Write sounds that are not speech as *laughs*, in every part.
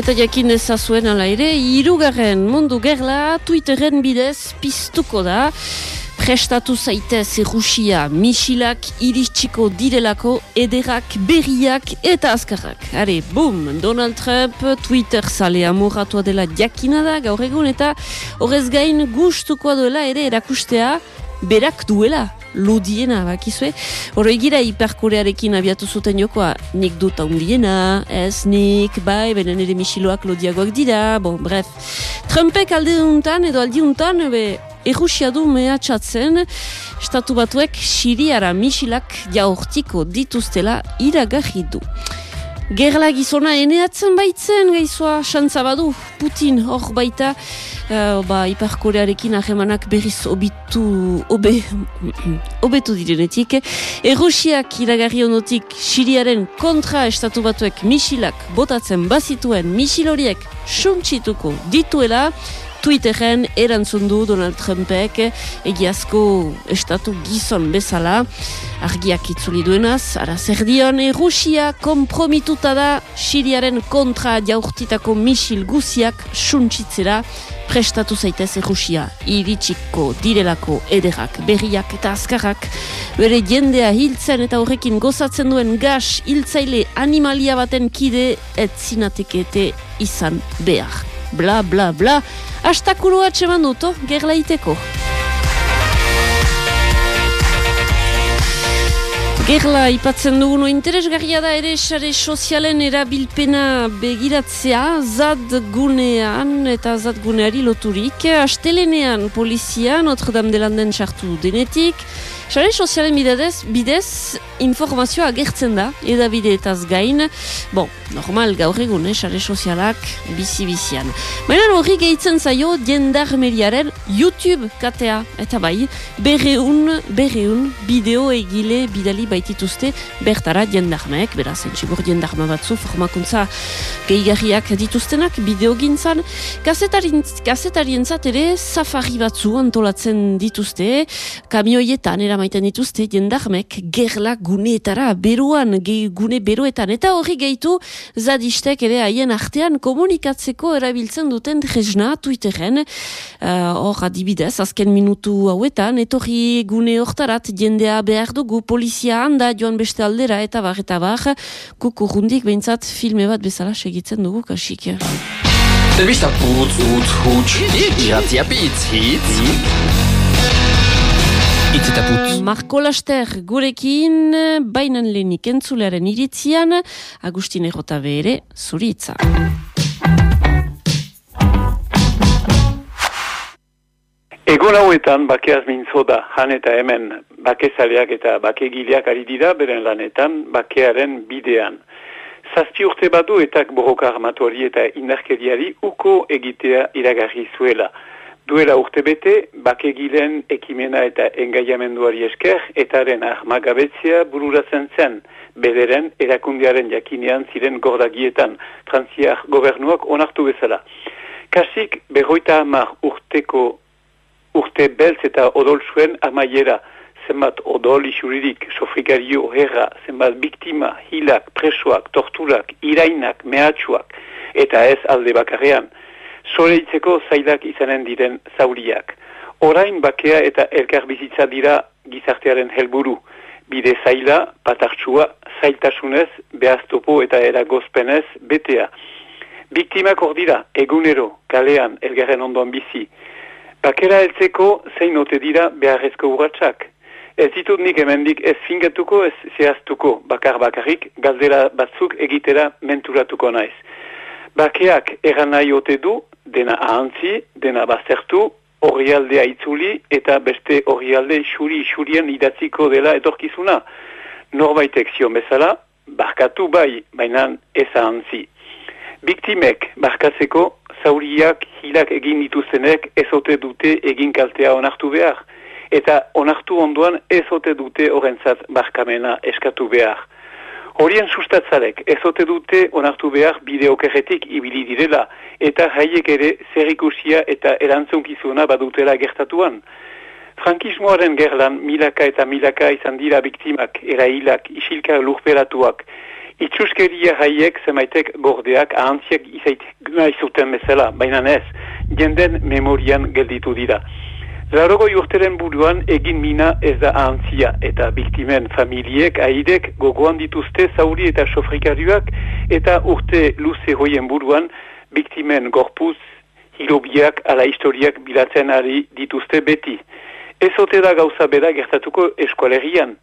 Eta jakin ezazuen ala ere, irugarren mundu gerla Twitteren bidez piztuko da. Prestatu zaitez Rusia, misilak iritsiko direlako ederak, berriak eta azkarrak. Are, bum, Donald Trump Twitter zale amorratua dela jakina da gaur egun eta horrez gain gustukoa duela ere erakustea berak duela lodiena, bakizue. Horo egira hiperkorearekin abiatu zuten jokoa, nik dut haundiena, ez nik, bai, benen ere misiloak lodiagoak dira, bon, bref. Trumpek alde duntan, edo aldi duntan, be, errusia du mehatxatzen, estatu batuek siriara misilak jaurtiko dituztela iragarri du. Gerla gizona eneatzen baitzen, gaizua, xantza badu, Putin hor baita, uh, ba, Iparkorearekin ahemanak berriz obitu, obe, *clears throat* obetu direnetik. Errusiak iragarri honotik Siriaren kontra estatu batuek misilak botatzen bazituen misil horiek suntsituko dituela, Twitteren erantzun du Donald Trumpek egiazko estatu gizon bezala. Argiak itzuli duenaz, ara zer dion, Rusia kompromituta da Siriaren kontra jaurtitako misil guziak suntsitzera. Prestatu zaitez Rusia iritsiko direlako ederak, berriak eta azkarrak. Bere jendea hiltzen eta horrekin gozatzen duen gas hiltzaile animalia baten kide etzinatekete izan behar bla bla bla, astakulu atseman duto, gerlaiteko. Gerla ipatzen dugu interesgarria da ere sare sozialen erabilpena begiratzea zad gunean eta zad guneari loturik. Astelenean polizia Notre Dame de Landen sartu denetik, Sare sozialen bidez, bidez informazioa agertzen da, edabide gain. Bon, normal gaur egun, eh, sare sozialak bizi-bizian. Baina hori gehitzen zaio diendarmeriaren YouTube katea. Eta bai, berreun, berreun, bideo egile bidali baitituzte bertara diendarmeek, beraz, entxigur diendarma batzu, formakuntza gehigarriak dituztenak, bideo gintzan. Kasetarien ere, safari batzu antolatzen dituzte, kamioietan, era maiten dituzte jendarmek gerla guneetara, beruan, gune beruetan. Eta hori gehitu zadistek ere haien artean komunikatzeko erabiltzen duten tresna Twitteren. Uh, hor uh, adibidez, azken minutu hauetan, etorri gune hortarat jendea behar dugu polizia handa joan beste aldera eta bar, eta bar, kuku rundik behintzat filme bat bezala segitzen dugu kasik. Zerbista putz, utz, huts, iratzia pitz, hitz, Itzitaput. Marko Laster gurekin, bainan lehenik entzulearen iritzian, Agustin Errota bere, zuritza. Egon hauetan bakeaz mintzo da, han eta hemen, bakezaleak eta bakegileak ari dira, beren lanetan, bakearen bidean. Zazpi urte badu eta borroka armatuari eta indarkeriari uko egitea iragarri zuela. Duela urte bete, bakegilen ekimena eta engaiamenduari esker, etaren ahmagabetzia bururatzen zen, bederen erakundiaren jakinean ziren gordagietan, frantziak gobernuak onartu bezala. Kasik, berroita amar urteko urte beltz eta odol zuen amaiera, zenbat odol isuririk, sofrikario, herra, zenbat biktima, hilak, presoak, torturak, irainak, mehatxuak, eta ez alde bakarrean, soleitzeko zailak izanen diren zauriak. Orain bakea eta elkar bizitza dira gizartearen helburu. Bide zaila, patartxua, zailtasunez, behaztopo eta eragozpenez, betea. Biktimak hor dira, egunero, kalean, elgarren ondoan bizi. Bakera heltzeko zein ote dira beharrezko urratxak. Ez ditut nik emendik ez fingatuko, ez zehaztuko, bakar bakarrik, galdera batzuk egitera menturatuko naiz. Bakeak eran nahi ote du, dena ahantzi, dena bazertu, horrialdea itzuli eta beste horrialde xuri-xurien idatziko dela etorkizuna. Norbaitek zion bezala, barkatu bai, baina ez ahantzi. Biktimek barkatzeko, zauriak hilak egin dituztenek ezote dute egin kaltea onartu behar. Eta onartu onduan ezote dute horrentzat barkamena eskatu behar. Horien sustatzarek ezote dute onartu behar bideokerretik ibili direla eta haiek ere zerrikusia eta erantzunkizuna badutela gertatuan. Frankismoaren gerlan milaka eta milaka izan dira biktimak, erailak, isilka lurperatuak, Itxuskeria haiek zemaitek gordeak ahantziak izaitek nahi zuten bezala, baina ez, jenden memorian gelditu dira. Larogo urteren buruan egin mina ez da ahantzia eta biktimen familiek aidek gogoan dituzte zauri eta sofrikariuak eta urte luze hoien buruan biktimen gorpuz, hilobiak ala historiak bilatzen ari dituzte beti. Ez ote da gauza bera gertatuko eskualerian.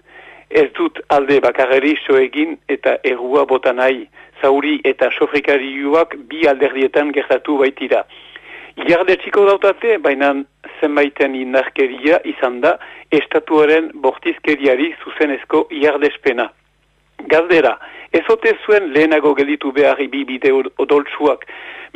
Ez dut alde bakarri egin eta errua botanai, zauri eta sofrikariuak bi alderdietan gertatu baitira. Iarde txiko dautate, baina zenbaiten indarkeria izan da estatuaren bortizkeriari zuzenezko iardespena. Galdera, ezote zuen lehenago gelditu behar ibi bide odoltsuak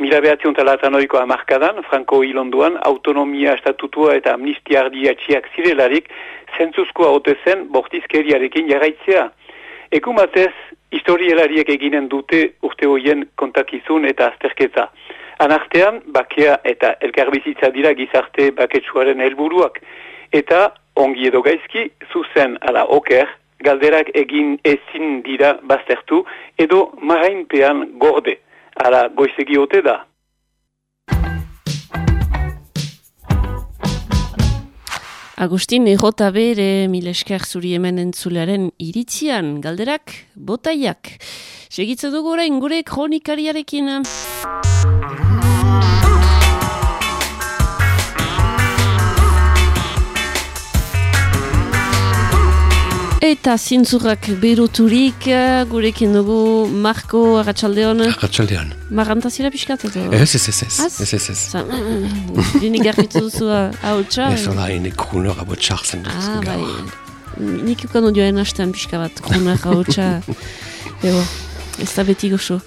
mila behatzion talatanoiko amarkadan, Franco Ilonduan, autonomia estatutua eta amnistia ardiatxiak zirelarik, zentzuzkoa ote zen bortizkeriarekin jarraitzea. Ekumatez, historielariek eginen dute urte hoien kontakizun eta azterketa. Anartean, bakea eta elkarbizitza dira gizarte baketsuaren helburuak. Eta, ongi edo gaizki, zuzen ala oker, galderak egin ezin dira baztertu, edo marainpean gorde, ala goizegi ote da. Agustin, errota bere milesker zuri hemen entzulearen iritzian, galderak, botaiak. Segitze dugu orain gure kronikariarekin. Eta zintzurrak beruturik, eh, gurekin dugu Marko Arratxaldeon. Arratxaldeon. Marantazira pixkat edo? Ez, ez, ez, ez. Ez, ez, ez. Dini garbitu duzu hau txa? Ez, hola, hini krunor abo txartzen dut. Ah, bai. Nik ukan odioen hastean pixka bat, krunor hau. *laughs* Ego, ez da beti goxo.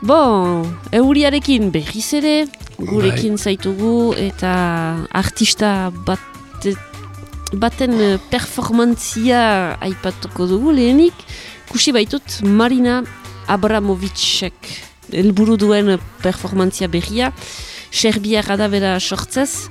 Bon, euriarekin behiz ere, gurekin bai. zaitugu eta artista bat baten eh, performantzia aipatuko dugu lehenik, kusi baitut Marina Abramovicek elburu duen performantzia berria, Serbia bera sortzez,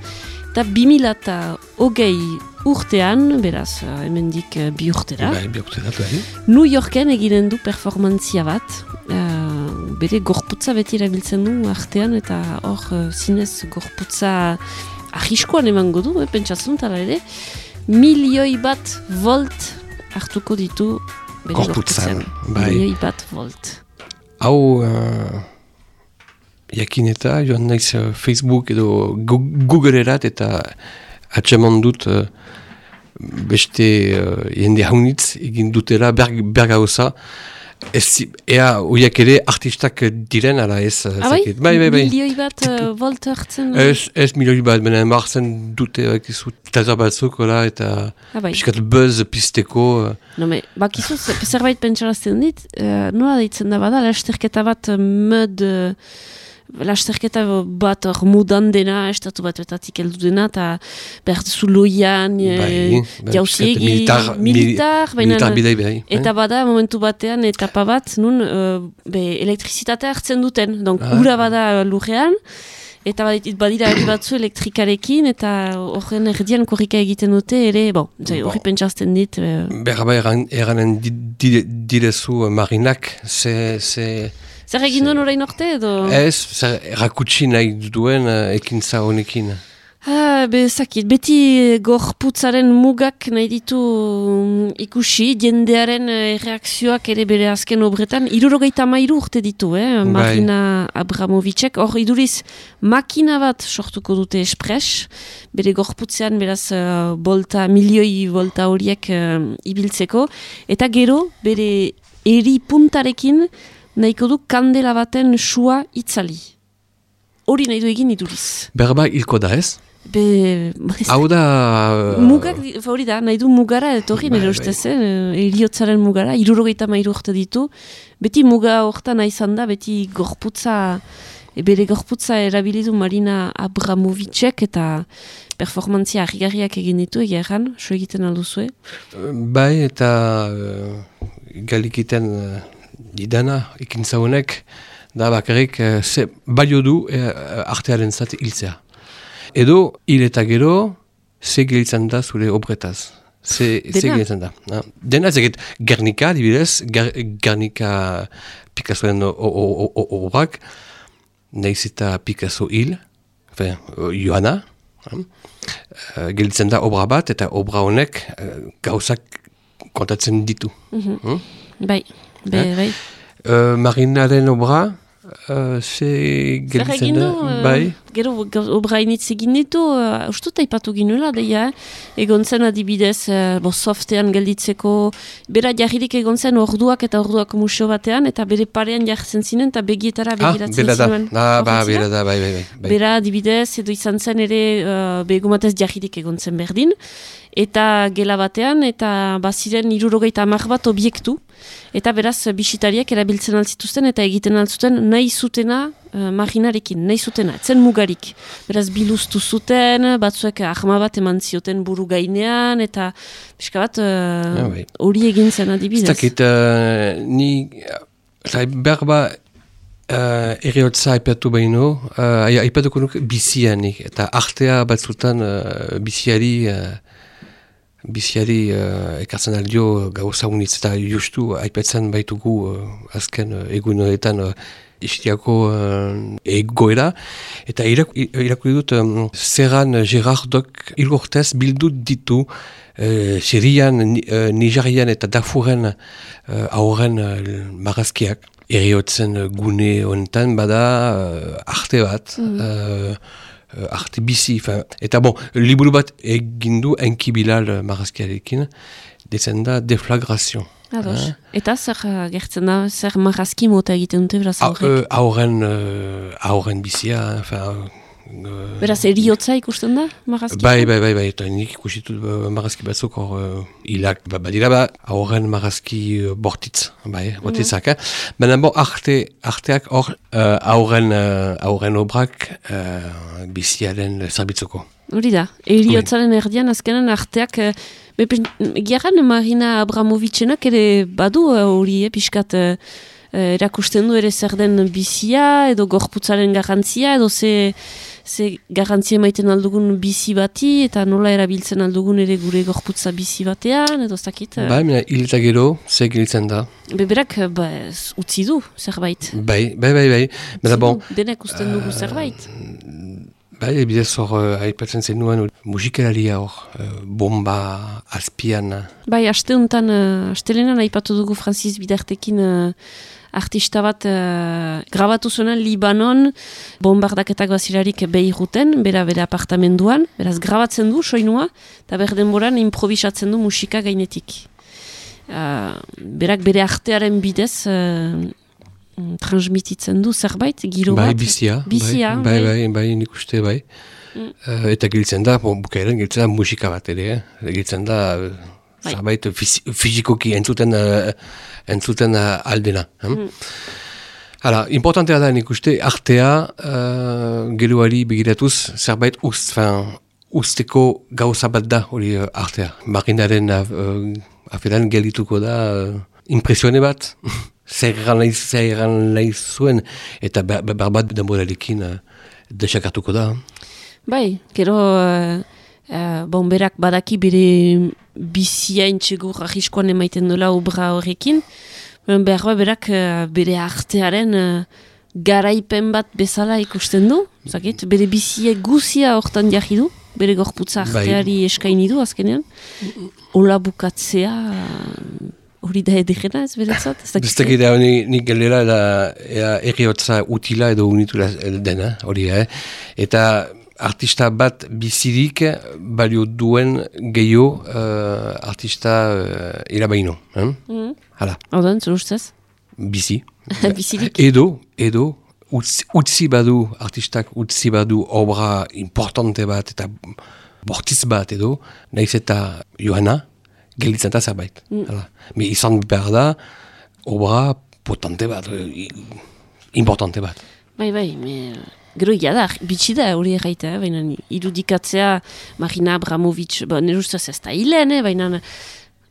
eta 2000 eta hogei urtean, beraz, eh, hemendik uh, bi urtera, bai, bi bai. New Yorken eginen du performantzia bat, uh, bere gorputza beti erabiltzen du artean, eta hor uh, zinez gorputza ahiskoan emango du, eh, pentsatzen ere, milioi bat volt hartuko ditu Korputzan, bai. Milioi bat volt. Hau, uh, jakin eta, joan naiz uh, Facebook edo Googleerat eta atxeman dut uh, beste uh, jende haunitz egin dutela bergauza. Ez, ea, oiak ere artistak diren, ala ez. Abai? Ah, bai, bai, bai. Milioi bat uh, volt hartzen? Ez, ez milioi bat, benen marzen dute, ekizu, taza batzuk, ola, eta Abai. piskat buzz pisteko. No, me, bakizu, zerbait pentsarazten dit, uh, nola ditzen da bada, lasterketa bat med... Uh, lasterketa bat hor mudan dena, estatu bat betatik dena, eta behar duzu loian, bai, jauziegi, militar, militar, militar bidei behai. Eta bada, momentu batean, etapa bat, nun, uh, be, elektrizitatea hartzen duten, donk, ah. ura bada lurrean, eta badira hori batzu elektrikarekin, eta horren erdian korrika egiten dute, ere, bon, horri bon. pentsazten dit. Uh, Berra bai, eranen direzu marinak, ze... ze... Zer egin duen orain orte edo? Ez, zer erakutsi nahi duen uh, ekintza honekin. Ah, be, zakit, beti gorputzaren mugak nahi ditu um, ikusi, jendearen uh, reakzioak ere bere azken obretan, irurogeita mairu urte ditu, eh? Bai. Marina Abramovicek, hor iduriz makina bat sortuko dute espres, bere gorputzean beraz uh, bolta, milioi bolta horiek uh, ibiltzeko, eta gero bere eri puntarekin nahiko du kandela baten sua itzali. Hori nahi du egin iduriz. Berba hilko da ez? Be... *laughs* Hau da... *laughs* Mugak, hori da, nahi du mugara, etorri, nire bai, ustez, bai. eh? eriotzaren mugara, irurogeita mairu urte ditu. Beti muga horta nahi da, beti gorputza, e bere gorputza erabilidu Marina Abramovicek eta performantzia harrigarriak egin ditu, egeran, so egiten alduzue? Bai, eta uh, galikiten... Uh didana, ikin zaunek, da bakarrik, e, ze balio du e, artearen zat hiltzea. Edo, hil eta gero, ze giltzen da zure obretaz. Ze, ze Dena. gaitzen da. Ah, Dena ez egit Gernika, dibidez, Ger, Gernika Picassoen obrak, nahiz eta Picasso hil, fe, Joana, ah, eh, gelditzen da obra bat, eta obra honek gauzak kontatzen ditu. Hmm? Bai, be, bai. Eh, Marinaren obra, uh, ze Zer gelditzen egin da, du, eh, bai, gero obrainitz egin ditu, uh, ustut aipatu ginuela, deia, eh? egon zen adibidez, uh, bo softean gelditzeko, bera jarririk egon zen orduak eta orduak museo batean, eta bere parean jartzen zinen, eta begietara ah, begiratzen bera da, zinuen. ah, ba, bera da, bai, bai, bai. bai. Bera adibidez, edo izan zen ere uh, begumatez jarririk egon zen berdin, eta gela batean, eta baziren irurogeita hamar bat obiektu, eta beraz bisitariak erabiltzen altzituzten, eta egiten altzuten nahi zutena uh, marinarekin, nahi zutena, etzen mugarik. Beraz biluztu zuten, batzuek ahma bat eman zioten buru gainean, eta pixka bat Ah, uh, bai. hori egin zen Ez adibidez. dakit, uh, ni, uh, berba uh, eriotza aipatu behinu, uh, aipatuko nuk bizianik, eta artea batzutan uh, biziari, uh, biziari uh, ekartzen aldio gauza unitz, eta justu aipatzen baitugu uh, azken uh, egun horretan uh, Istiako uh, egoera, eta irak- irakurri dut um, Zerran Gerardok ilgortez bildut ditu uh, Sirian, Ni- uh, Nigerian eta Darfuren uh, aurren uh, marazkiak. Eriotzen gune honetan bada uh, arte bat, uh, uh, arte bizi. Fin, eta bon, liburu bat egin du enkibilal marazkiarekin, dezen da deflagrazio. Ados. Eta zer uh, gertzen da, zer marrazki mota egiten dute, beraz Ah, aurrek. euh, Aurren, uh, aurren bizia, enfin, Beraz, eriotza ikusten da, marrazki? Bai, bai, bai, bai, eta nik ikusitut marazki batzuk hor uh, hilak, ba, badira ba, aurren marazki uh, bortitz, bai, bortitzak, eh? Baina bo, arte, arteak hor uh, aurren, uh, obrak uh, biziaren zerbitzuko. Hori da, eriotzaren erdian azkenan arteak, eh, bepen, giaran Marina Abramovitzenak ere badu eh, hori, eh, pixkat eh, erakusten du ere zer den bizia, edo gorputzaren garrantzia, edo ze, ze garrantzia emaiten aldugun bizi bati, eta nola erabiltzen aldugun ere gure gorputza bizi batean, edo eh, Bai, mina, hil eta gero, ze giltzen da. Beberak ba, utzi du zerbait. Bai, bai, bai, bai. Utzi bon, du, Denek usten dugu zerbait. Bai, bidez hor, uh, aipatzen zenuen, hor, musikalaria hor, uh, bomba azpian, Bai, aste honetan, uh, astelenan aipatu dugu Francis Bidartekin artista bat uh, grabatu zuenan Libanon bombardaketak bazirarik behiruten, bera bere apartamenduan, beraz grabatzen du soinua, eta ber denboran improvisatzen du musika gainetik. Uh, berak bere artearen bidez uh, mm, transmititzen du zerbait, giro bai, bat. bizia, Bizia, bai, bai. bai, bai, nik uste, bai. Mm. Eh, eta giltzen da, bon, bukaeren giltzen da musika bat ere, eh? giltzen da eh, Bai. zerbait fizi- fizikoki entzuten, uh, entzuten uh, aldena. Eh? Mm. Hala, importantea da nik uste, artea uh, geroari begiratuz zerbait ust, fin, usteko gauza bat da hori uh, artea. Marinaren uh, aferan geldituko da uh, impresione bat, *laughs* zer egan nahi, zer egan nahi zuen, eta ber, ber, berbat denborarekin uh, desakartuko da. Bai, gero uh, uh, bomberak badaki bere bizia intxegur ahiskoan emaiten dola obra horrekin, behar ba berak uh, bere artearen uh, garaipen bat bezala ikusten du, zakit, bere bizia guzia hortan jarri du, bere gorputza Bai. arteari eskaini du azkenean, hola bukatzea uh, hori da edegena ez beretzat, ez dakit. Da, ni, ni galera da erriotza utila edo unitura dena, hori eh? Eta artista bat bizirik balio duen gehiago uh, artista uh, irabaino. Eh? Mhm. Hala, da, zer ustez? bizi. *laughs* Bizirik. Edo, edo, utzi, utzi badu, artistak utzi badu obra importante bat eta bortiz bat edo, nahiz eta joana, gelditzen da zerbait. Hala. Me izan behar da, obra potente bat, eh, i- importante bat. Bai, bai, me, gero da, bitxi da hori erraita, eh? baina irudikatzea Marina Abramovic, ba, nire ustez ez da hilen, eh? baina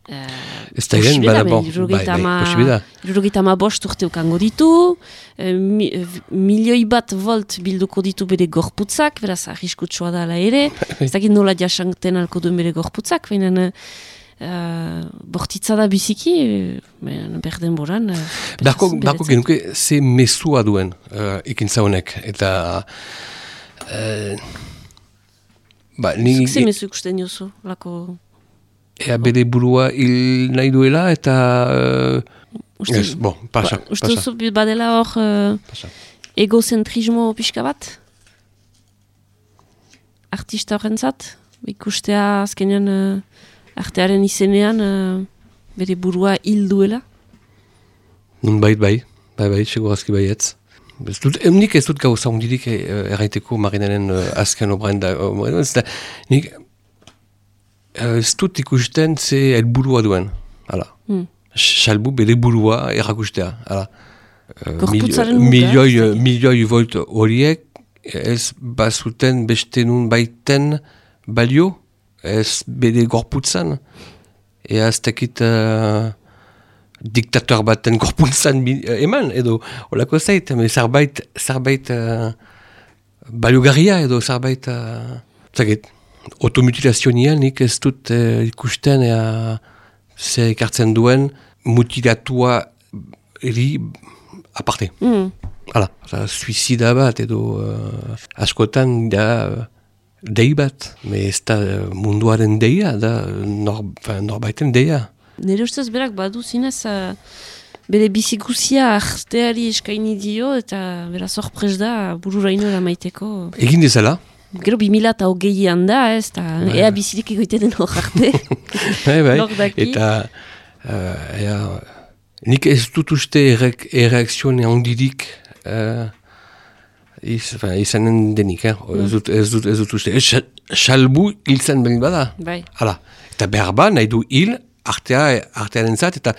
Ez da egen, bada bon, bai, bai. Irurogeita ama bost urte ukango ditu, eh, mi, eh, milioi bat volt bilduko ditu bere gorputzak, beraz arriskutsua da ere, *laughs* ez dakit nola jasanten alko duen bere gorputzak, baina uh, bortitza da biziki, uh, berden boran. Uh, Darko, darko genuke, ze mesua duen uh, ikintza honek, eta... Uh, ba, ni, ze mesu ikusten jozu, lako... Ea bere burua hil nahi duela, eta... Uh, ez, bon, pasa, ba, Uste duzu badela hor uh, egocentrismo pixka bat? Artista horrentzat? Ikustea azkenean uh, artearen izenean uh, bere burua hil duela? Nun bait bai, bai bai, segurazki bai ez. Dut, nik ez dut gauza hundirik erraiteko marinaren uh, azken obrain da. ez da, nik ez dut ikusten ze helburua duen. Hala. Hmm. Salbu bere burua errakustea. Hala. Gorputzaren muga. Milioi, milioi volt horiek ez bazuten beste nun baiten balio, ez bede gorputzan, ea ez tekit uh, diktator baten gorputzan uh, eman, edo olako zait, zerbait, zerbait uh, baliogarria edo zerbait, uh, zaget, automutilazioa nik ez dut uh, ikusten ea ze ekartzen duen mutilatua eri aparte. Mm. Hala, suizida bat edo uh, askotan da dei bat, ez da munduaren deia, da nor, norbaiten deia. Nire ustez berak badu zinez, uh, bere bizikusia arteari eskaini dio eta bera sorprez da bururaino maiteko. Egin dezala? Gero bimila eta hogeian da, ez, eta bai. ea bizirik egoite den hor arte. *laughs* bai, bai, eta uh, ea, nik ez dut uste erreakzioen handirik uh, Iz, izanen denik, eh? mm. ez, dut, ez dut ez dut uste. Salbu hil zen behin bada. Bai. Hala. Eta behar ba, nahi du hil, artea, artearen zat, eta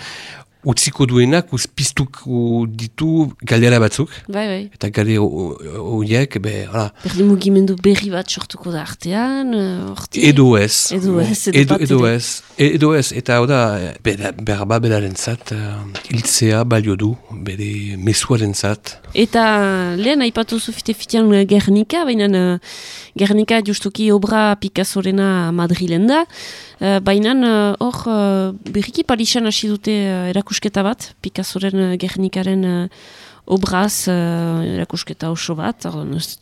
utziko duenak uzpiztuko ditu galdera batzuk. Bai, bai. Eta galdera horiek, be, hala. Berdi mugimendu berri bat sortuko da artean, orti... Edo ez. Edo ez, edo, edo, ez. Edo ez, eta hau da, behar ba, bedaren zat, uh, hiltzea balio du, bere mesuaren zat. Eta lehen haipatu zufite fitean Gernika, baina uh, Gernika justuki obra Picassorena Madrilen da, Baina hor berriki Parisan hasi dute uh, erakusketa bat, Picassoren uh, Gernikaren uh, obraz uh, erakusketa oso bat,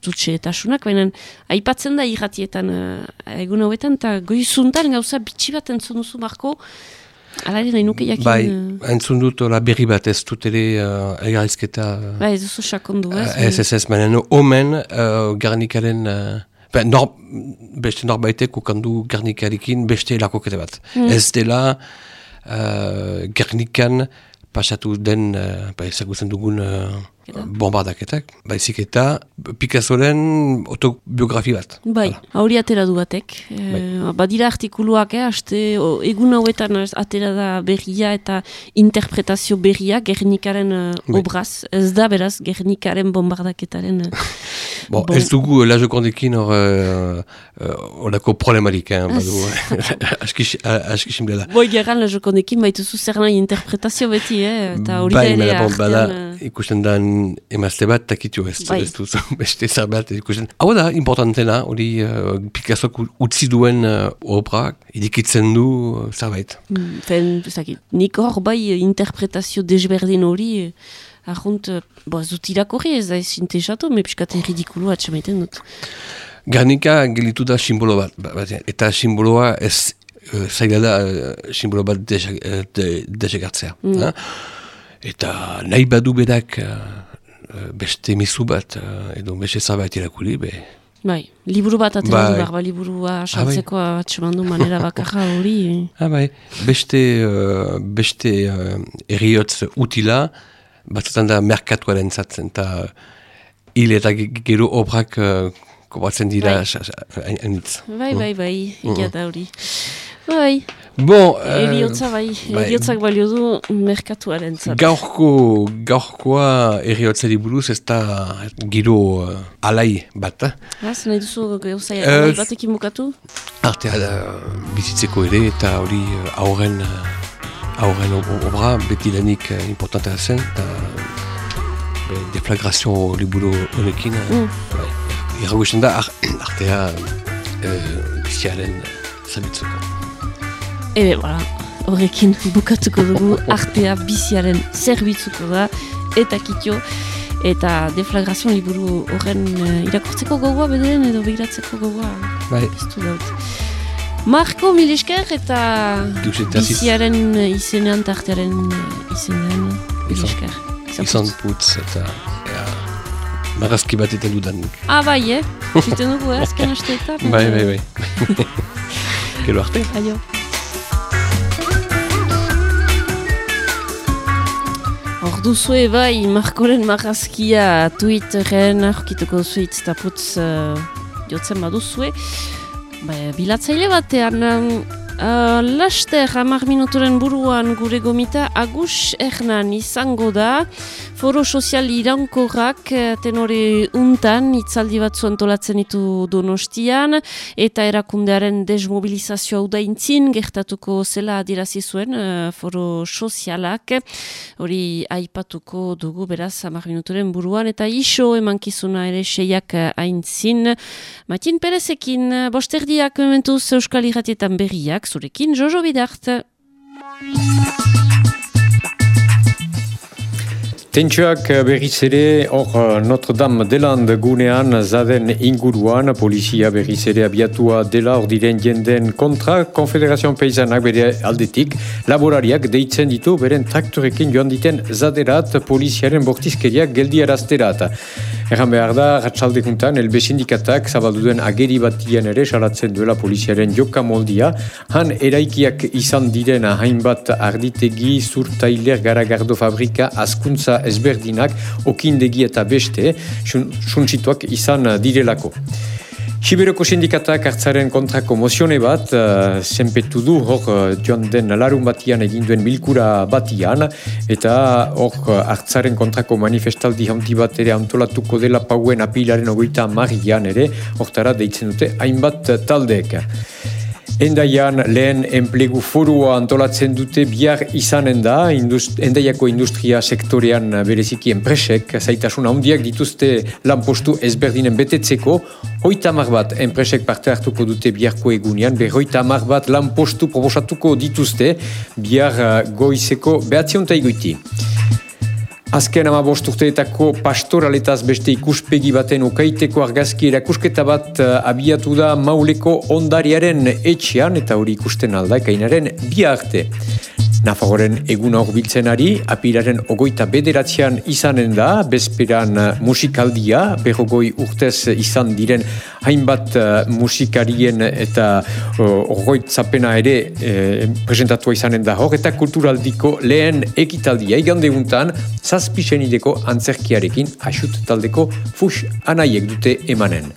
dutxe eta sunak, baina aipatzen da irratietan uh, egun hauetan, eta goizuntan gauza bitxi bat entzun duzu, Marko, Ala nahi nuke jakin... Bai, entzun dut la berri bat ez dut ere uh, egarizketa... Bai, ez duzu sakondu, ez? Ez, ez, ez, baina omen uh, Gernikaren... Uh, Ben, nor, beste norbaitek ukandu Gernikarikin beste lakokete bat. Mm. Ez dela uh, Gernikan pasatu den, uh, ba, ezagutzen dugun uh, bombardaketak, baizik eta Picassoren autobiografi bat. Bai, hauri atera du batek. Bai. E, badira artikuluak, eh, aste, egun hauetan atera da berria eta interpretazio berria Gernikaren uh, obraz. Ez da beraz Gernikaren bombardaketaren... Uh, bon, *laughs* bon. Ez dugu la jokondekin hor horako uh, problemarik, eh, badu. *laughs* Askisim dela. Boi geran la jokondekin baituzu zer nahi interpretazio beti, eh, eta hori bai, da ere artean... Ikusten da emazte bat takitu ez, bai. ez duzu, *laughs* beste zerbat ikusten. Hau da, importantena, hori uh, Picasso utzi duen uh, obra, idikitzen du uh, zerbait. Mm, fen, zakit, nik hor bai interpretazio desberdin hori, ahont, bo, ez dut irakorri ez da ez sintesatu, me piskate ridikulu atxamaiten dut. Garnika gelitu da simbolo bat, ba, bat eta simboloa ez zaila da simbolo bat desegartzea. De, de mm. Eta nahi badu bedak Eh, beste mizu bat, uh, edo beste zabait irakuli, be. Bai, liburu bat atera bai. du, ba, liburua saltzeko ah, atxemandu manera *laughs* bakarra hori. Ah, bai, beste, uh, beste uh, eriotz utila, batzutan da merkatuaren zatzen, eta hil eta gero obrak uh, kobatzen dira bai. bai, bai, bai, egia da hori. Bai. Bon, eriotza bai, bai, eriotzak balio du merkatuaren zat. Gaurko, gaurkoa eriotzari buruz ez da giro uh, alai bat. Eh? Ha, ah, nahi duzu gauzai uh, alai batekin bukatu? Artea da bizitzeko ere eta hori uh, aurren, aurren obra beti lanik importantea zen eta uh, deflagrazio liburu honekin. Mm. bai, Iragusten da *clears throat* artea uh, biziaren zabitzeko. Ebe, bala, horrekin bukatuko dugu artea biziaren zerbitzuko da, eta kitio, eta deflagrazion liburu horren uh, irakurtzeko gogoa bederen edo begiratzeko gogoa. Bai. Ez du daut. Marko Milisker eta biziaren izenean tartearen izenean Milisker. Izan putz eta marazki bat eta dudan. Ah, bai, eh? *laughs* Ziten dugu, eh? Azken asteetan. Bai, bai, bai. *laughs* Gero arte. Aio. Orduzue bai, Markoren marazkia Twitteren aurkituko zuitz eta putz uh, jotzen baduzue. Bai, bilatzaile batean, uh, laster hamar minuturen buruan gure gomita Agus Ernan izango da, foro sozial irankorrak eh, tenore untan, itzaldi batzu antolatzen ditu donostian, eta erakundearen desmobilizazioa udaintzin, gertatuko zela adirazi zuen uh, foro sozialak, hori aipatuko dugu beraz hamar minuturen buruan, eta iso emankizuna ere seiak aintzin. Matin Perezekin, bosterdiak mementuz Euskal Iratietan berriak, zurekin Jojo Bidart. Tentsuak berriz ere, hor Notre-Dame deland gunean zaden inguruan, polizia berriz ere abiatua dela hor diren jenden kontra, Konfederazioan Peizanak bere aldetik, laborariak deitzen ditu beren traktorekin joan diten zaderat poliziaren bortizkeriak geldiarazterat. Erran behar da, ratxaldekuntan, elbe sindikatak zabaldu duen ageri batian ere salatzen duela poliziaren joka moldia, han eraikiak izan diren hainbat arditegi, zurtailer, garagardo fabrika, askuntza ezberdinak, okindegi eta beste, suntsituak izan direlako. Siberoko sindikatak hartzaren kontrako mozione bat, uh, zenpetu du hor uh, joan den larun batian eginduen milkura batian, eta hor uh, hartzaren kontrako manifestaldi hanti bat ere antolatuko dela pauen apilaren ogoita marian ere, hortara deitzen dute hainbat taldeek. Endaian lehen enplegu forua antolatzen dute bihar izanen da, indust, endaiako industria sektorean bereziki enpresek, zaitasun handiak dituzte lanpostu ezberdinen betetzeko, hoita mar bat enpresek parte hartuko dute biharko egunean, berroita mar bat lanpostu proposatuko dituzte bihar goizeko behatzionta egoiti. Azken ama bosturteetako pastoraletaz beste ikuspegi baten ukaiteko argazki erakusketa bat uh, abiatu da mauleko ondariaren etxean eta hori ikusten alda ekainaren bi arte. Nafagoren egun hor biltzenari, apiraren ogoita bederatzean izanen da, bezperan uh, musikaldia, berrogoi urtez izan diren hainbat uh, musikarien eta uh, zapena ere eh, presentatua izanen da hor, eta kulturaldiko lehen ekitaldia. Egan deguntan, zazpisen ideko antzerkiarekin asut taldeko fus anaiek dute emanen.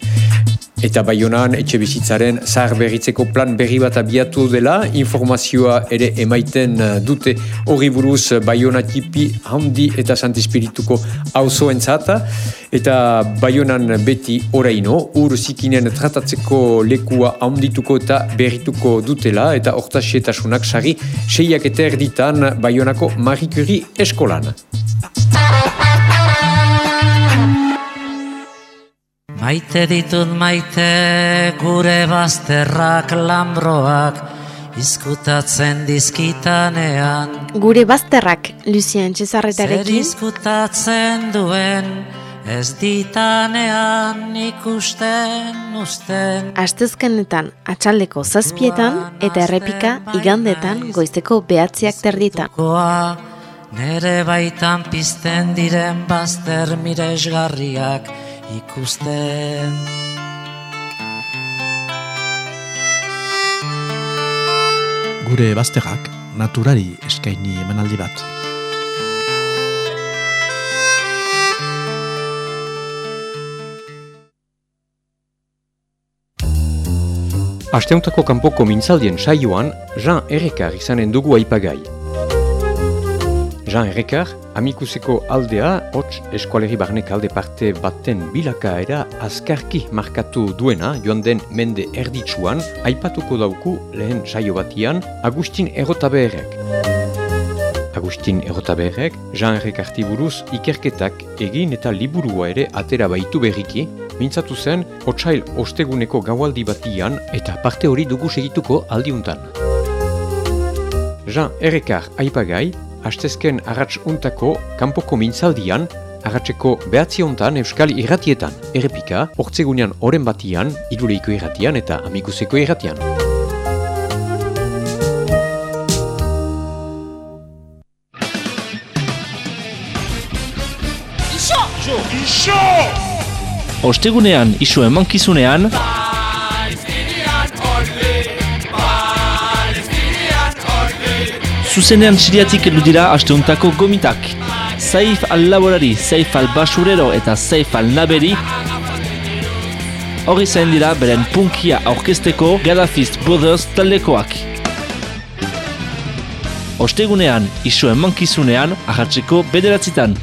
Eta baionan etxe bizitzaren zahar berritzeko plan berri bat abiatu dela, informazioa ere emaiten uh, dute hori buruz baionatipi handi eta santispirituko hauzo entzata. Eta baionan beti oraino, ur zikinen tratatzeko lekua handituko eta berrituko dutela, eta hortasietasunak sari seiak eta erditan baionako marikuri eskolan. Maite ditut maite gure bazterrak lambroak izkutatzen dizkitanean. Gure bazterrak, Lucien Txezarretarekin Zer izkutatzen duen ez ditanean ikusten usten. Astezkenetan atxaldeko zazpietan eta errepika igandetan goizteko behatziak terditan. Nere baitan pizten diren bazter miresgarriak ikusten Gure bazterrak naturari eskaini emanaldi bat. Asteuntako kanpoko mintzaldien saioan, Jean Errekar izanen dugu aipagai. Jean Errekar, amikuseko aldea, hots eskualeri barnek alde parte baten bilakaera azkarki markatu duena joan den mende erditsuan, aipatuko dauku lehen saio batian Agustin Erotaberrek. Agustin Erotaberrek, Jean Errekarti buruz ikerketak egin eta liburua ere atera baitu berriki, mintzatu zen hotsail osteguneko gaualdi batian eta parte hori dugu segituko aldiuntan. Jean Errekar aipagai, hastezken arratz untako kanpoko mintzaldian, arratzeko behatzi hontan Euskal Irratietan, errepika, hortzegunean oren batian, iduleiko irratian eta amikuseko irratian. Ostegunean iso emankizunean Zuzenean siriatik edu dira asteuntako gomitak. Saif al-Laborari, Saif al-Basurero eta Saif al-Naberi. Hori zain dira beren punkia aurkesteko Gaddafist Brothers taldekoak. Ostegunean iso emankizunean ahatzeko bederatzitan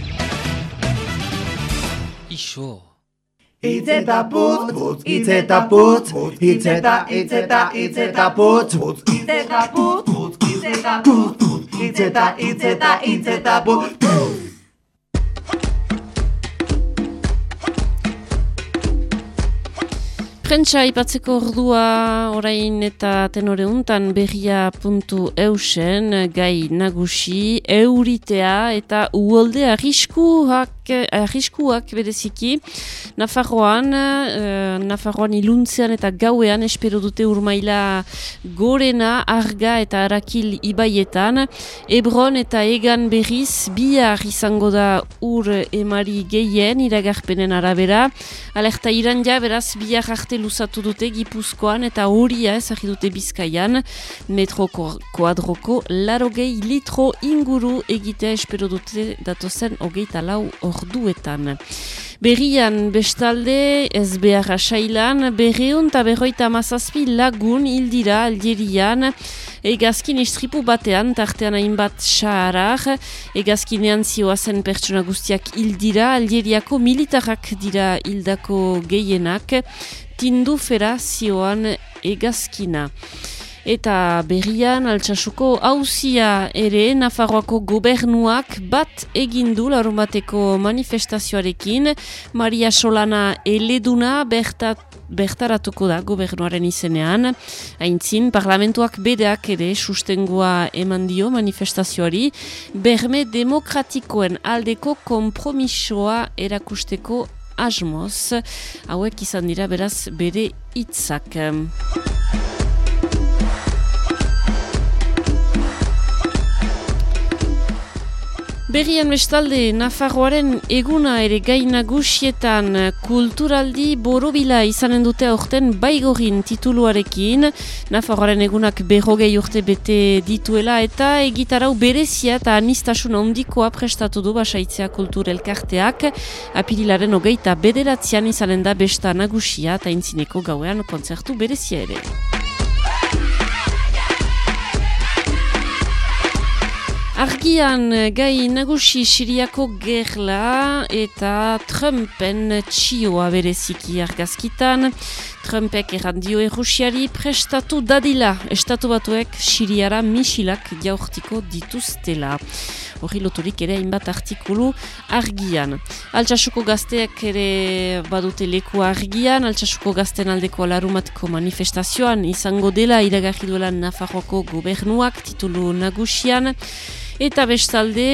Itz eta putz, putz, itz eta putz, itz eta, itz eta, itz eta putz, putz, itz eta putz, putz, itz eta putz, itz eta, itz eta, itz eta putz, Prentsa ipatzeko ordua orain eta tenore untan berria puntu eusen gai nagusi euritea eta uolde arriskuak, arriskuak bereziki. Nafarroan, uh, Nafarroan iluntzean eta gauean espero dute urmaila gorena, arga eta arakil ibaietan. Ebron eta egan berriz bihar izango da ur emari gehien iragarpenen arabera. Alerta iran ja beraz bihar arte luzatu dute Gipuzkoan eta horia ezagri dute Bizkaian. Metro kuadroko larogei litro inguru egitea espero dute datozen hogeita lau orduetan. Berrian bestalde ez behar asailan, berreun eta berroita mazazpi lagun hildira Algerian, egazkin istripu batean, tartean hainbat xaharar, egazkinean zioazen pertsona guztiak hildira, Algeriako militarrak dira hildako gehienak, tindu fera zioan egazkina. Eta berrian altsasuko hauzia ere Nafarroako gobernuak bat egindu larumateko manifestazioarekin. Maria Solana eleduna bertat, bertaratuko da gobernuaren izenean. Aintzin, parlamentuak bedeak ere sustengoa eman dio manifestazioari. Berme demokratikoen aldeko kompromisoa erakusteko asmoz. Hauek izan dira beraz bere hitzak. Berrian bestalde, Nafarroaren eguna ere gaina gusietan kulturaldi borobila izanen dute aurten baigorin tituluarekin. Nafarroaren egunak berrogei urte bete dituela eta egitarau berezia eta anistasun ondikoa prestatu du basaitzea kultur elkarteak. Apirilaren hogeita bederatzean izanen da besta nagusia eta intzineko gauean kontzertu berezia ere. Argian gai nagusi siriako gerla eta Trumpen txioa bereziki argazkitan. Trumpek errandio errusiari prestatu dadila estatu batuek siriara misilak jaurtiko dituztela. Horri loturik ere hainbat artikulu argian. Altsasuko gazteak ere badute leku argian, altsasuko gazten aldeko alarumatiko manifestazioan izango dela iragarri duela Nafarroko gobernuak titulu nagusian. Eta bestalde,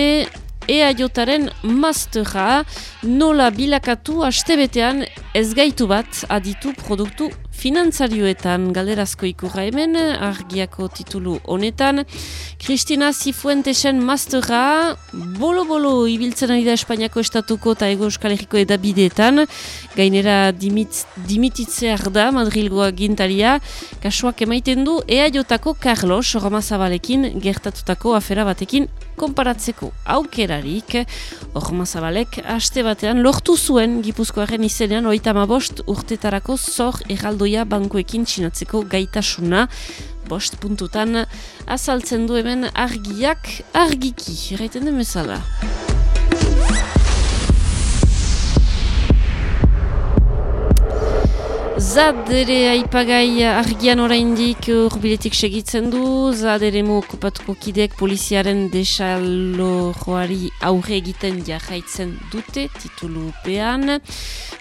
EAJaren mastera nola bilakatu astebetean ez gaitu bat aditu produktu finantzarioetan galerazko ikurra hemen, argiako titulu honetan. Kristina Zifuentesen mastera bolo-bolo ibiltzen ari da Espainiako Estatuko eta Ego Euskal Herriko edabideetan. Gainera dimitz, dimititzear da Madrilgoa gintaria. Kasuak emaiten du EAJako Carlos Romazabalekin gertatutako afera batekin konparatzeko aukerarik. Ormazabalek aste batean lortu zuen Gipuzkoaren izenean oita bost urtetarako zor erraldoia bankoekin txinatzeko gaitasuna. Bost puntutan azaltzen du hemen argiak argiki, erraiten den bezala. Zad ere aipagai argian oraindik urbiletik segitzen du, zad ere mo okupatuko kidek poliziaren desalojoari aurre egiten jarraitzen dute titulupean.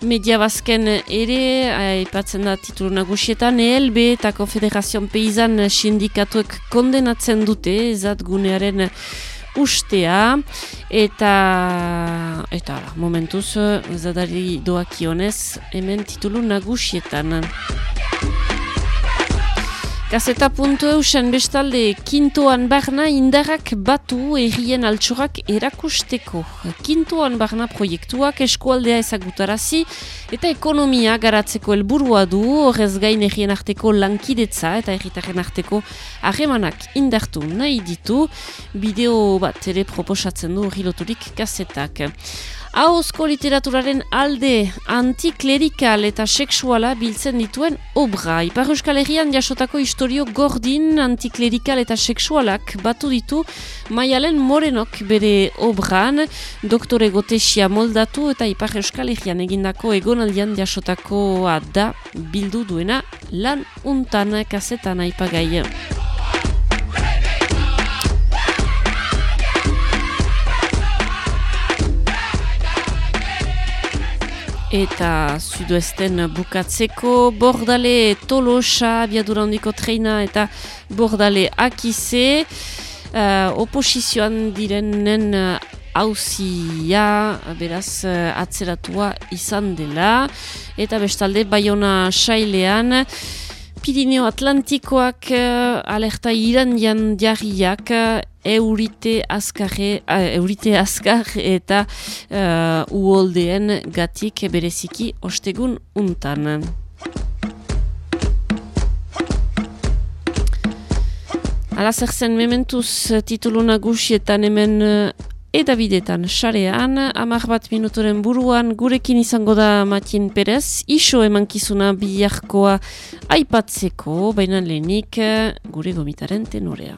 Media bazken ere, aipatzen da titulu nagusietan, ELB eta Konfederazion Peizan sindikatuek kondenatzen dute, zad gunearen ustea eta eta ala, momentuz zadari doakionez hemen titulu nagusietan. Gazeta puntu eusen bestalde kintoan barna indarrak batu errien altxorak erakusteko. Kintoan barna proiektuak eskualdea ezagutarazi eta ekonomia garatzeko helburua du horrez gain errien arteko lankidetza eta erritaren arteko harremanak indartu nahi ditu. Bideo bat ere proposatzen du hiloturik gazetak. Ahozko literaturaren alde antiklerikal eta seksuala biltzen dituen obra. Ipar Euskal Herrian jasotako historio gordin antiklerikal eta seksualak batu ditu Maialen Morenok bere obran, doktore gotesia moldatu eta Ipar Euskal Herrian egindako egonaldian jasotakoa da bildu duena lan untan kasetan aipagai. Eta sudoesten bukatzeko bordale tolosa biadurandiko treina eta bordale akize uh, oposizioan direnen hauzia uh, beraz uh, atzeratua izan dela. Eta bestalde baiona sailean Pirineo Atlantikoak alerta irandian jarriak uh, eurite azkarre, uh, eurite azkar eta uh, uoldeen gatik bereziki ostegun untan. Ala zer zen mementuz titulu nagusietan hemen eta bidetan xarean, amar bat minutoren buruan, gurekin izango da Matien Perez, iso emankizuna biharkoa aipatzeko, baina lehenik gure gomitaren tenorea.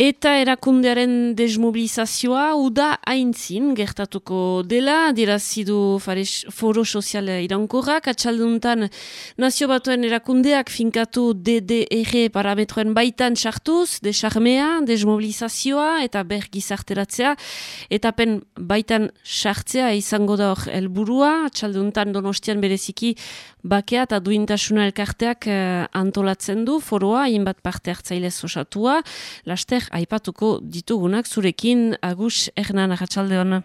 Eta erakundearen desmobilizazioa uda haintzin gertatuko dela, dirazidu foro sozial irankorrak, atxalduntan nazio batuen erakundeak finkatu DDR parametroen baitan sartuz, desarmea, desmobilizazioa eta ber gizarteratzea, eta pen baitan sartzea izango da hor helburua, atxalduntan donostian bereziki bakea eta duintasuna elkarteak uh, antolatzen du, foroa, hainbat parte hartzailez osatua, laster aipatuko ditugunak zurekin Agus Hernan Arratsalde hona.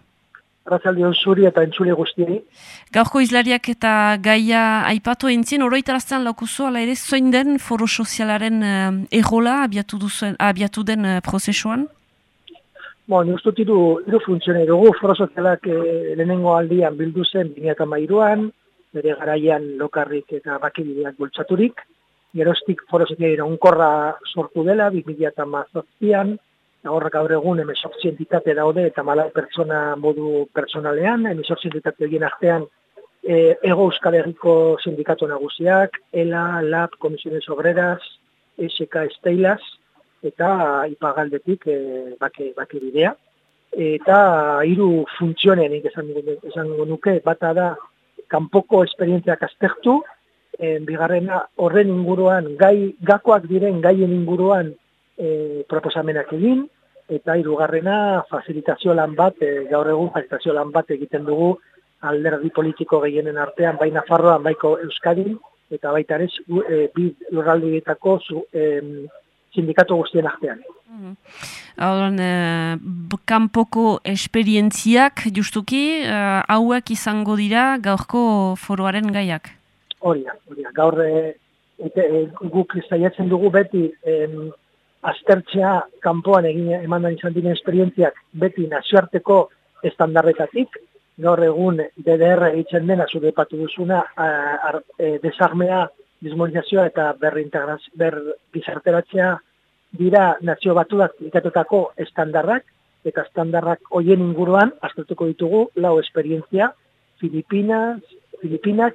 Arratsalde zuri eta entzule guztiei. Gaurko izlariak eta gaia aipatu entzien, oroitarazten laukuzu, ala ere, zoin den foro sozialaren uh, errola abiatu, duzuen, abiatu den uh, prozesuan? Bo, ni uste ditu, iru funtzione dugu, foro sozialak eh, lehenengo aldian bildu zen 2008an, bere garaian lokarrik eta bakibideak bultzaturik, gerostik forosetia unkorra sortu dela, 2008an, horrek gaur egun emesortzi entitate daude eta malai pertsona modu personalean, emesortzi entitate egin artean e, ego euskal herriko sindikatu nagusiak, ELA, LAB, Komisiones Obreras, SK Esteilas, eta ipagaldetik e, bake, bake bidea. Eta hiru funtzionen esan, esan nuke, bata da kanpoko esperientziak aztertu, e, bigarrena horren inguruan, gai, gakoak diren gaien inguruan e, proposamenak egin, eta hirugarrena facilitazio lan bat, e, gaur egun facilitazio lan bat egiten dugu alderdi politiko gehienen artean, baina farroan, baiko Euskadin, eta baita ere, e, bi lurraldi sindikatu guztien artean. Mm kanpoko esperientziak, justuki, hauek izango dira gaurko foroaren gaiak? hori da, gaur e, e, guk zaiatzen dugu beti em, aztertzea kanpoan egin eman da izan diren esperientziak beti nazioarteko estandarretatik, gaur egun DDR egiten dena zure patu duzuna e, desarmea, dismonizazioa eta berri ber gizarteratzea dira nazio batuak ikatutako estandarrak, eta estandarrak hoien inguruan aztertuko ditugu lau esperientzia, Filipinas, Filipinak,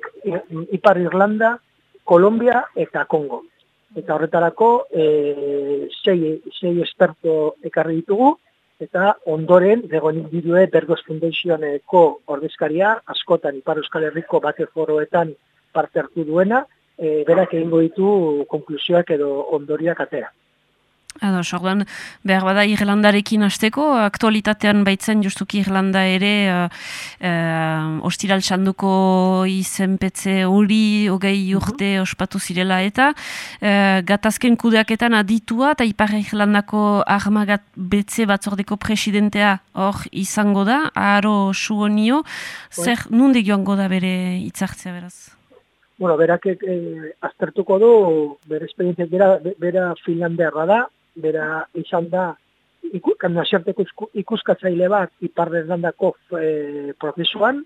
Ipar Irlanda, Kolombia eta Kongo. Eta horretarako e, sei, sei esperto ekarri ditugu, eta ondoren, begon bidue Bergos Foundationeko ordezkaria, askotan Ipar Euskal Herriko bate foroetan parte hartu duena, e, berak egingo ditu konklusioak edo ondoriak atera. Ado, sordan, behar bada Irlandarekin hasteko, aktualitatean baitzen justuki Irlanda ere uh, uh, ostiral txanduko izenpetze hori hogei mhm. urte ospatu zirela eta uh, gatazken kudeaketan aditua eta Ipar Irlandako armagat betze batzordeko presidentea hor izango da, aro suonio, zer nundik joango da bere itzartzea beraz? Bueno, berak eh, aztertuko du, bere esperientzia bera, bera Finlandearra da, bera izan da nazioarteko ikuskatzaile bat Ipar Irlandako e, prozesuan,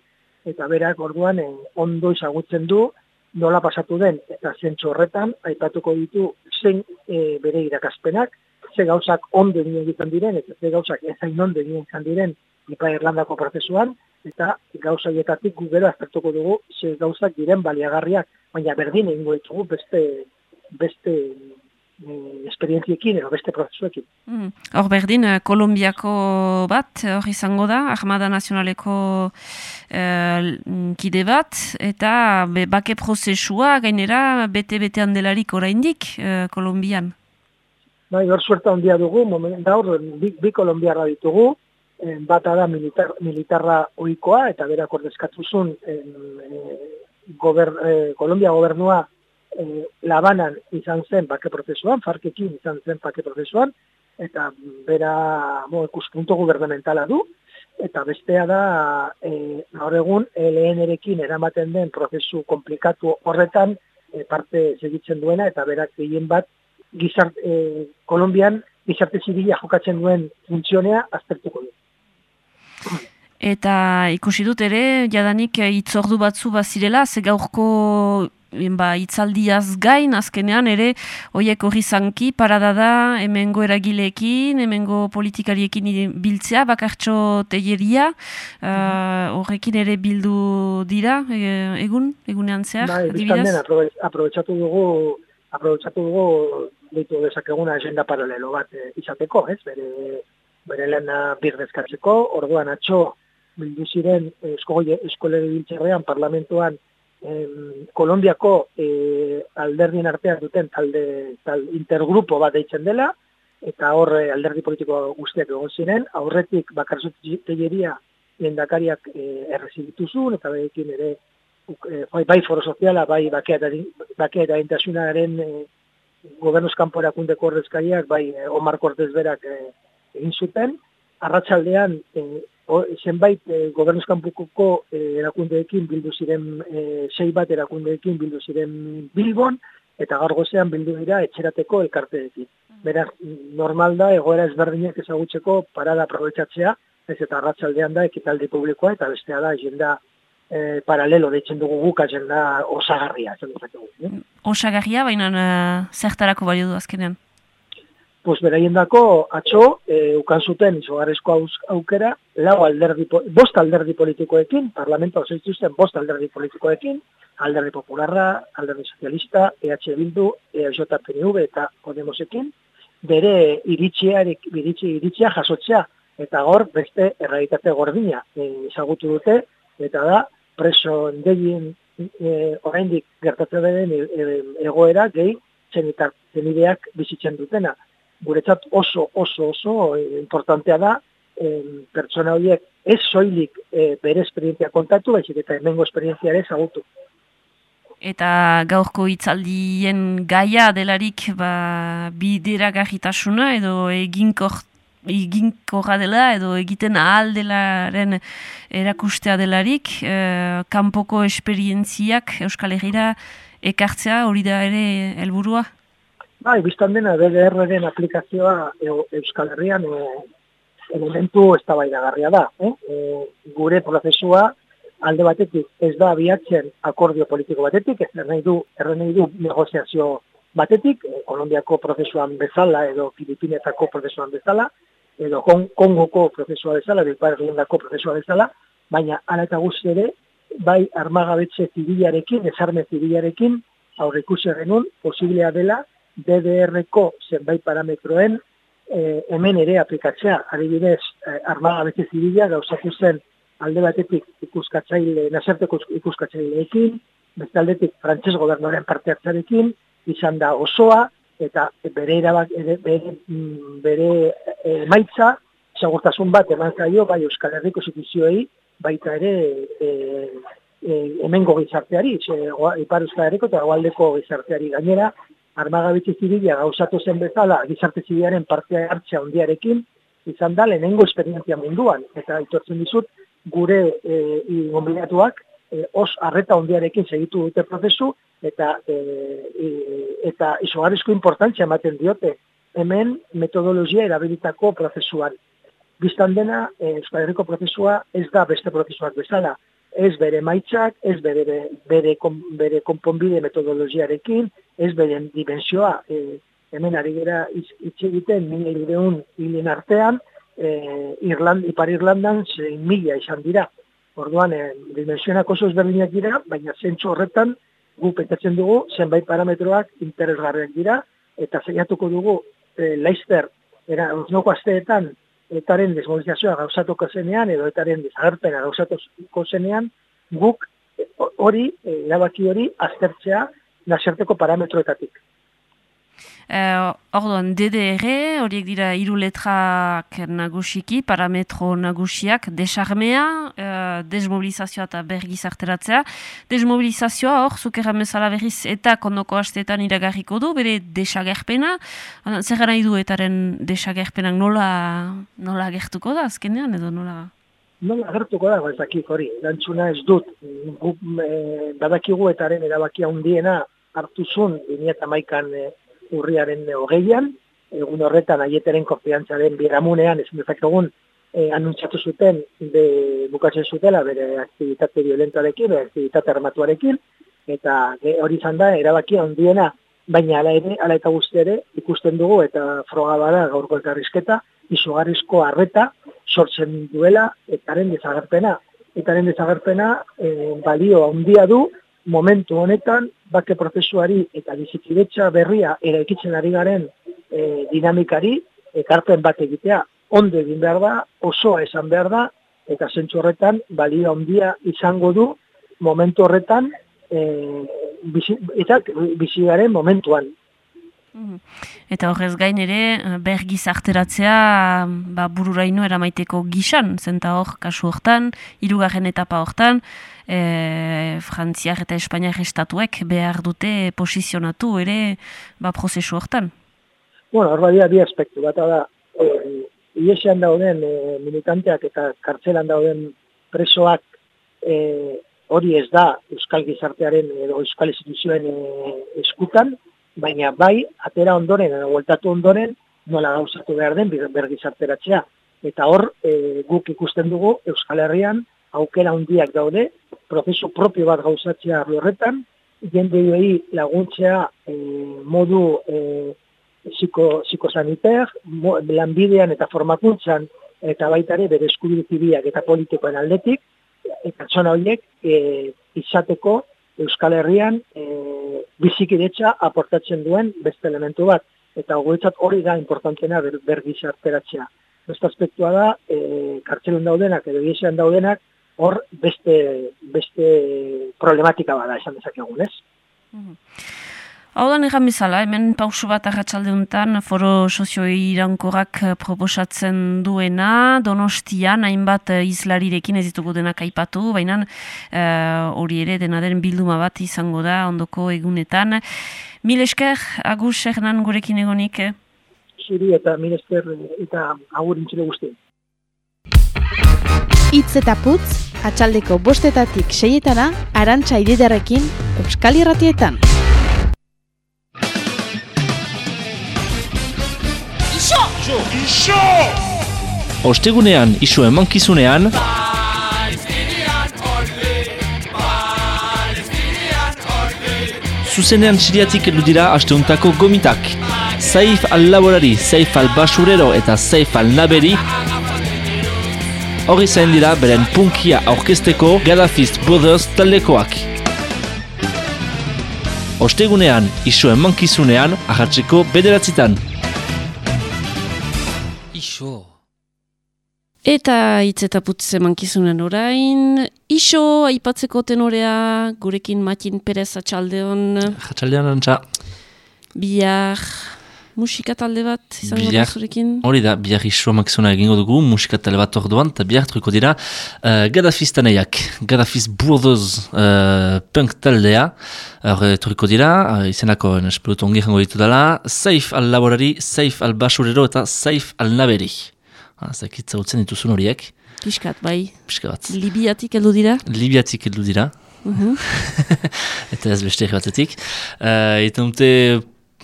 eta berak orduan e, ondo izagutzen du nola pasatu den, eta zentsu horretan, aipatuko ditu zein e, bere irakaspenak, ze gauzak ondo egiten diren, eta ze gauzak ezain ondo egiten diren Ipar Irlandako prozesuan, eta gauzaietatik gugero aztertuko dugu ze gauzak diren baliagarriak, baina berdin egingo ditugu beste, beste eh, esperientziekin edo beste prozesuekin. Mm. Hor berdin, eh, Kolombiako bat, hor izango da, Armada Nazionaleko eh, kide bat, eta be, bake prozesua gainera bete-betean delarik oraindik eh, Kolombian. Bai, hor suerta ondia dugu, moment, daur, bi, bi Kolombiarra ditugu, eh, bata da militar, militarra oikoa, eta berak ordezkatuzun eh, gober, eh, Kolombia gobernua e, labanan izan zen bake prozesuan, farkekin izan zen bake prozesuan, eta bera mo, ikuspunto gubernamentala du, eta bestea da e, gaur egun lehen erekin eramaten den prozesu komplikatu horretan e, parte segitzen duena, eta berak gehien bat gizart, e, Kolombian gizarte zibila jokatzen duen funtzionea aztertuko du. Eta ikusi dut ere, jadanik itzordu batzu bazirela, ze gaurko ba, itzaldiaz gain, azkenean ere, oiek hori zanki, parada da, hemengo eragileekin, hemengo politikariekin biltzea, bakartxo tegeria, uh, horrekin ere bildu dira, e, egun, egunean zehar, bai, adibidez? aprobetsatu dugu, aprobetsatu dugu, ditu dezakeguna agenda paralelo bat e, izateko, ez, bere, bere lehena birdezkatzeko, orduan atxo, bildu ziren eskolegi biltzerrean, parlamentuan, em, Kolombiako e, alderdien artean duten talde tal, intergrupo bat deitzen dela, eta hor eh, alderdi politiko guztiak egon ziren, aurretik bakarzut tegeria lendakariak e, errezibituzun, eta behekin ere e, bai foro soziala, bai bakea eta intasunaren e, gobernuz kanpo erakundeko horrezkariak, bai Omar Cortez berak e, egin zuten, arratsaldean e, zenbait e, gobernuzkanpukuko e, erakundeekin bildu ziren e, sei bat erakundeekin bildu ziren Bilbon eta gaur gozean bildu dira etxerateko elkarteekin. Beraz, normal da egoera ezberdinak ezagutzeko parada aprobetsatzea, ez eta arratsaldean da ekitaldi publikoa eta bestea da agenda e, paralelo deitzen dugu guk agenda osagarria. Osagarria, baina uh, zertarako balio du azkenean? Pues beraien dako atxo e, ukan zuten izogarrezko aukera lau alderdi, bost alderdi politikoekin, parlamento zen bost alderdi politikoekin, alderdi popularra, alderdi sozialista, EH Bildu, EJ PNV eta Podemosekin, bere iritsiarik, iritsi, iritzia jasotzea, eta gor beste erraditate gordina e, ezagutu dute, eta da preso endegin e, oraindik gertatzen den egoera gehi zenideak bizitzen dutena guretzat oso, oso, oso eh, importantea da, eh, pertsona horiek ez soilik eh, bere esperientzia kontatu, baizik eta hemengo esperientzia ere zagutu. Eta gaurko hitzaldien gaia delarik ba, bidera garritasuna edo eginkor eginkorra dela edo egiten ahal delaren erakustea delarik, eh, kanpoko esperientziak Euskal Herriera ekartzea hori da ere helburua? Bai, biztan dena, BDR-ren aplikazioa e, Euskal Herrian e, elementu ez da. Eh? E, gure prozesua alde batetik ez da abiatzen akordio politiko batetik, ez nahi du, nahi du negoziazio batetik, e, Kolombiako prozesuan bezala edo Filipinetako prozesuan bezala, edo Kongoko prozesua bezala, Bilpar Erlendako prozesua bezala, baina ala eta guzti ere, bai armagabetze zibilarekin, ezarme zibilarekin, aurre ikusi genuen, posiblea dela, DDR-ko zenbait parametroen e, hemen ere aplikatzea. Adibidez, e, armaga bete zibila gauzatu zen alde batetik ikuskatzaile, nazerteko ikuskatzaileekin, beste aldetik frantses gobernoaren parte hartzarekin, izan da osoa, eta bere erabak, bere, bere, mm, bere e, maitza, segurtasun bat eman zaio, bai Euskal Herriko instituzioei, baita ere e, e, hemengo gizarteari, ze, Ipar Euskal Herriko eta Goaldeko gizarteari gainera, armagabitzi zibila gauzatu zen bezala gizarte zibilaren parte hartzea ondiarekin, izan da lehenengo esperientzia munduan, eta itortzen dizut, gure e, ingombinatuak e, os arreta ondiarekin segitu dute prozesu, eta e, e, eta isogarrizko importantzia ematen diote hemen metodologia erabilitako prozesuan. Biztan dena, e, Euskal Herriko prozesua ez da beste prozesuak bezala, ez bere maitzak, ez bere, bere, bere konponbide metodologiarekin, ez bere dimensioa, e, hemen ari gara hitz egiten, mila irreun hilen artean, e, Irland, Ipar Irlandan zein mila izan dira. Orduan, e, dimensionak oso ezberdinak dira, baina zentsu horretan, gu petatzen dugu, zenbait parametroak interesgarriak dira, eta zeiatuko dugu, e, laizter, era, asteetan, etaren desmobilizazioa gauzatuko zenean, edo etaren desagerpena gauzatuko zenean, guk hori, erabaki hori, aztertzea nazerteko parametroetatik. Eh, orduan, DDR, horiek dira hiru letrak nagusiki, parametro nagusiak, desarmea, eh, desmobilizazioa eta bergizarteratzea. Desmobilizazioa hor, zukera mesala berriz eta kondoko hastetan iragarriko du, bere desagerpena. Zer gara idu etaren desagerpenak nola, nola gertuko da, azkenean edo nola? Nola gertuko da, ezakik hori, dantzuna ez dut. E, badakigu etaren erabakia hundiena hartu zun, 2008an e, urriaren hogeian, egun horretan aieteren konfiantzaren biramunean, ez dezakegun, e, anuntziatu zuten, de, bukatzen zutela, bere aktivitate violentoarekin, bere aktivitate armatuarekin, eta hori izan da, erabakia ondiena, baina ala ere, ala eta guzti ere, ikusten dugu, eta froga bada gaurko elkarrizketa, izugarrizko harreta, sortzen duela, etaren dezagerpena. Etaren dezagerpena, e, balio handia du, momentu honetan, bake prozesuari eta bizikidetza berria eraikitzen ari garen e, dinamikari ekarpen bat egitea. Ondo egin behar da, oso esan behar da, eta zentsu horretan balio handia izango du momentu horretan e, bizi, eta bizi momentuan. Mhm. Eta horrez gain ere, bergi zarteratzea ba, bururaino eramaiteko gisan, zenta hor, kasu hortan, irugarren etapa hortan, e, Frantziak eta Espainiak estatuek behar dute posizionatu ere ba, prozesu hortan. Bueno, hor badia bi aspektu, bat da, e, iesean dauden e, militanteak eta kartzelan dauden presoak e, hori ez da Euskal Gizartearen edo Euskal Instituzioen e, eskutan, baina bai, atera ondoren, edo voltatu ondoren, nola gauzatu behar den bergizarteratzea. Eta hor, e, guk ikusten dugu Euskal Herrian, aukera handiak daude, prozesu propio bat gauzatzea horretan, jende joei laguntzea e, modu e, psiko, psikosaniter, lanbidean eta formakuntzan, eta baitare bere eskubidizibiak eta politikoen aldetik, eta zona horiek e, izateko Euskal Herrian e, bizikidetza aportatzen duen beste elementu bat. Eta guretzat hori da importantena ber, bergizarteratzea. Beste aspektua da, e, kartzelun daudenak edo gizan daudenak, hor beste, beste problematika bada esan dezakegun, ez? Mhm. Hau da negan bizala, hemen pausu bat arratsalde honetan foro sozio irankorak proposatzen duena, donostian, hainbat izlarirekin ez ditugu denak aipatu, baina eh, hori ere dena den bilduma bat izango da ondoko egunetan. Mil esker, agus ernan gurekin egonik? Zuri eta mil esker eta agur intxile guztien. Itz eta putz, atxaldeko bostetatik seietana, arantxa ididarekin, Euskal Irratietan. Iso! Iso! Iso! Ostegunean, iso emankizunean... Zuzenean txiriatik eludira asteuntako gomitak. Zaif al-laborari, zaif al-basurero eta zaif al-naberi hori zain dira beren punkia aurkesteko Gadafist Brothers taldekoak. Ostegunean, isuen mankizunean, ahatzeko bederatzitan. Iso. Eta hitz eta putz emankizunen orain. Iso, aipatzeko tenorea, gurekin Matin Perez atxaldeon. Atxaldeon, antxa. Bihar, musika talde bat izango da zurekin. Hori da, bihar iso makizuna egingo dugu, musika talde bat orduan, eta bihar truko dira uh, Gaddafiz taneiak, Gaddafiz burdoz uh, punk taldea, hor truko dira, uh, izenako nespelutu ongi jango ditu dela, Saif al-Laborari, Saif al-Basurero eta Saif al-Naberi. Ah, Zakitza utzen dituzun horiek. Piskat, bai. Piskat bat. Libiatik heldu dira? Libiatik heldu dira. Mhm. *laughs* eta ez beste batetik. Uh, eta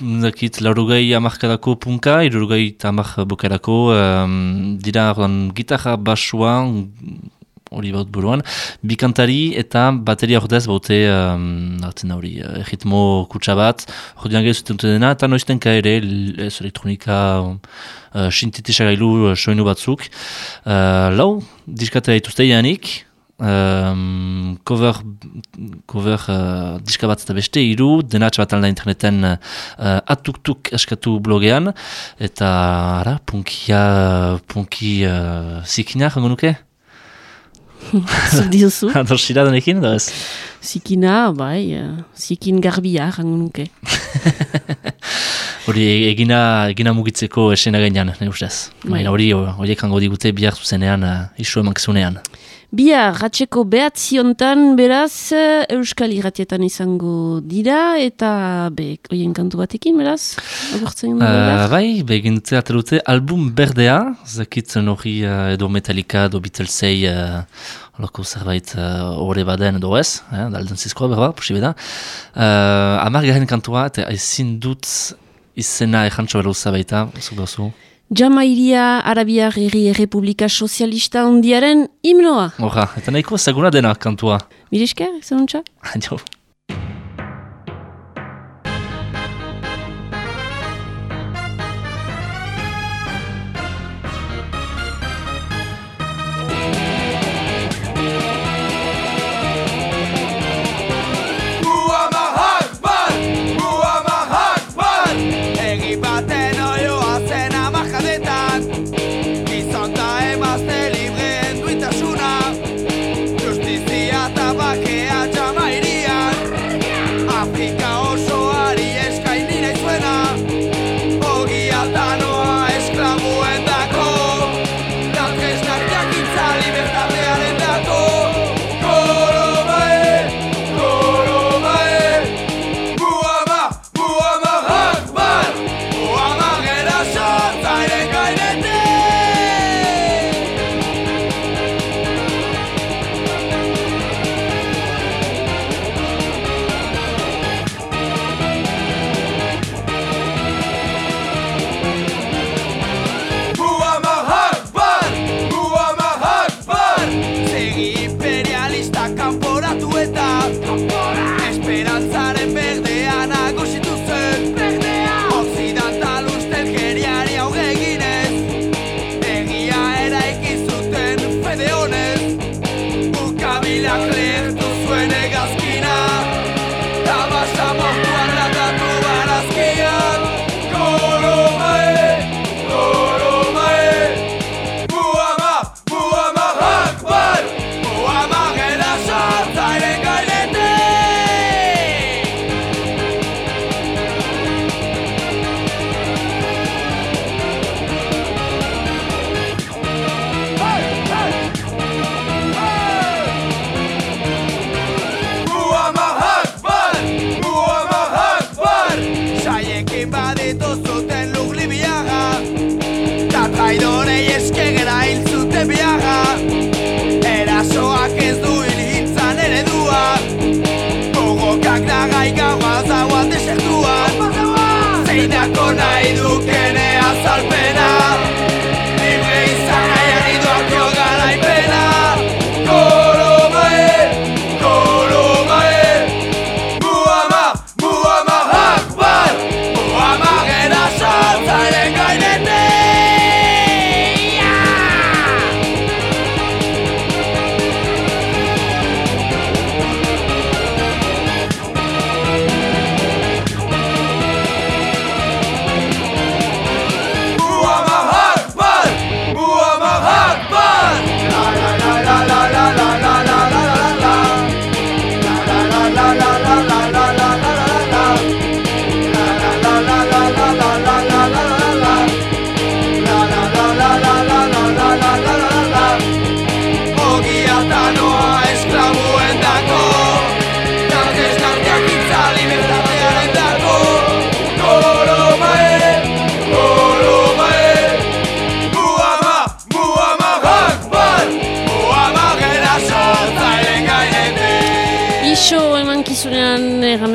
dakit, laurugei amarkadako punka, irurugei tamak bokarako, um, dira ordan, gitarra basua, hori baut buruan, bikantari eta bateria ordez baute, um, hartzen hori, erritmo kutsa bat, hori dian gehizuten dena, eta noiztenka ere, ez elektronika, uh, sintetisa gailu uh, soinu batzuk. Uh, lau, diskatea dituzte janik, um, cover, cover uh, diska bat eta beste, iru, denatx bat alda interneten uh, atuktuk eskatu blogean, eta ara, punkia, punki uh, zikina, jango nuke? *laughs* Zer diozu? *laughs* Adorsira denekin, da ez? Zikina, bai, uh, zikin garbia, jango nuke. *laughs* Hori egina, egina mugitzeko esena gainean, ne ustez. Bai. Hori horiek hango digute bihar zuzenean, uh, iso emankizunean. Bia, ratxeko behatziontan beraz, Euskal Iratietan izango dira, eta be, oien kantu batekin beraz? Uh, bai, begin dute aterute album berdea, zakitzen hori uh, edo Metallica, edo Beatlesei, uh, holako zerbait uh, baden edo ez, eh, dalden zizkoa berba, pusi beda. Uh, Amar garen kantua, eta ezin dut izena ejantxo bero zabaita, zuk? Jamairia Arabiar Herri Errepublika Sozialista ondiaren imnoa. Horra, eta nahiko zaguna dena kantua. Miresker, zenuntza? *laughs* Adio.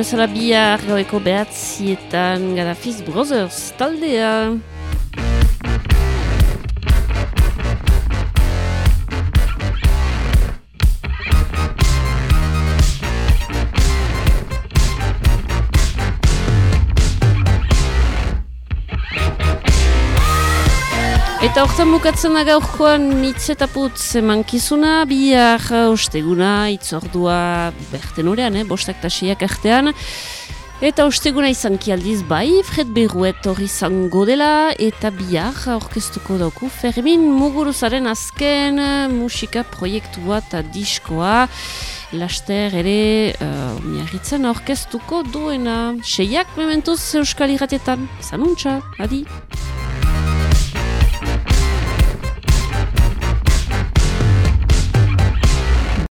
Erramezala bihar gaueko behatzietan gara Fizz Brothers taldea. Eta horretan bukatzen da gaurkoan hitz eta putz emankizuna, bihar osteguna, itzordua berten horean, eh, bostak tasiak artean. Eta osteguna izan kialdiz bai, Fred Berruet hori zango dela, eta bihar orkestuko dauku Fermin Muguruzaren azken musika proiektua eta diskoa. Laster ere uh, miarritzen orkestuko duena. Seiak mementuz Euskal Iratetan. Zanuntza, adi.